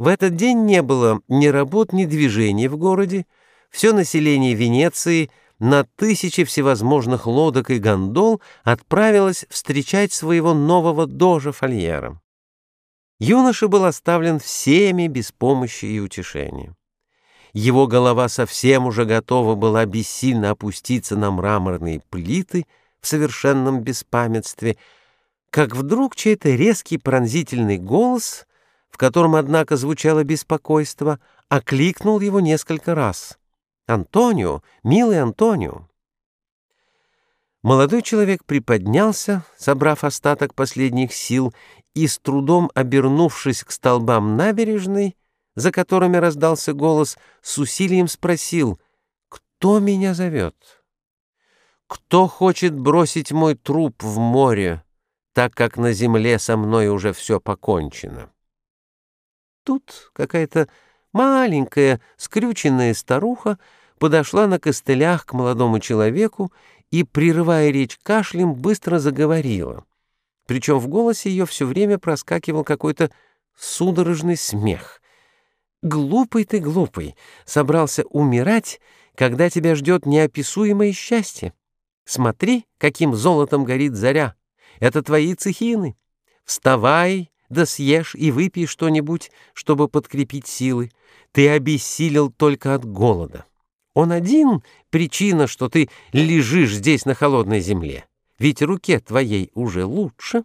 В этот день не было ни работ, ни движений в городе. Все население Венеции на тысячи всевозможных лодок и гондол отправилось встречать своего нового дожа Фольера. Юноша был оставлен всеми без помощи и утешения. Его голова совсем уже готова была бессильно опуститься на мраморные плиты в совершенном беспамятстве, как вдруг чей-то резкий пронзительный голос, котором, однако, звучало беспокойство, окликнул его несколько раз. «Антонио! Милый Антонио!» Молодой человек приподнялся, собрав остаток последних сил, и, с трудом обернувшись к столбам набережной, за которыми раздался голос, с усилием спросил, «Кто меня зовет? Кто хочет бросить мой труп в море, так как на земле со мной уже все покончено?» Тут какая-то маленькая скрюченная старуха подошла на костылях к молодому человеку и, прерывая речь кашлем, быстро заговорила. Причем в голосе ее все время проскакивал какой-то судорожный смех. «Глупый ты, глупый, собрался умирать, когда тебя ждет неописуемое счастье. Смотри, каким золотом горит заря. Это твои цехины. Вставай, да съешь и выпей что-нибудь, чтобы подкрепить силы. Ты обессилел только от голода. Он один — причина, что ты лежишь здесь на холодной земле. Ведь руке твоей уже лучше.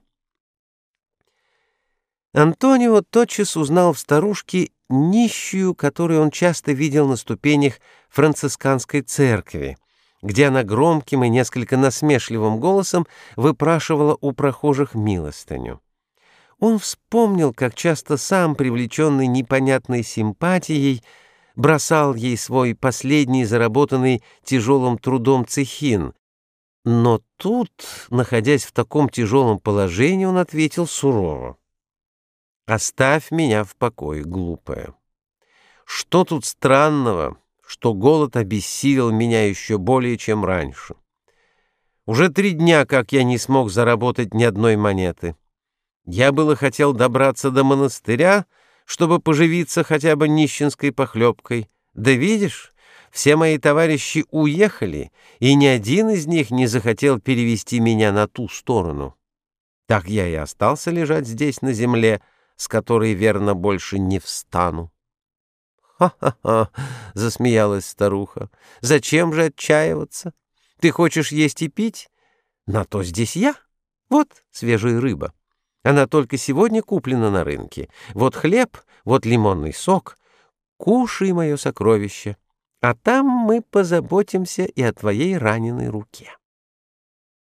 Антонио тотчас узнал в старушке нищую, которую он часто видел на ступенях францисканской церкви, где она громким и несколько насмешливым голосом выпрашивала у прохожих милостыню. Он вспомнил, как часто сам, привлеченный непонятной симпатией, бросал ей свой последний заработанный тяжелым трудом цехин. Но тут, находясь в таком тяжелом положении, он ответил сурово. «Оставь меня в покое, глупая. Что тут странного, что голод обессилил меня еще более, чем раньше? Уже три дня, как я не смог заработать ни одной монеты». Я было хотел добраться до монастыря, чтобы поживиться хотя бы нищенской похлебкой. Да видишь, все мои товарищи уехали, и ни один из них не захотел перевести меня на ту сторону. Так я и остался лежать здесь на земле, с которой, верно, больше не встану. «Ха-ха-ха!» — засмеялась старуха. «Зачем же отчаиваться? Ты хочешь есть и пить? На то здесь я. Вот свежая рыба». Она только сегодня куплена на рынке. Вот хлеб, вот лимонный сок. Кушай мое сокровище, а там мы позаботимся и о твоей раненой руке.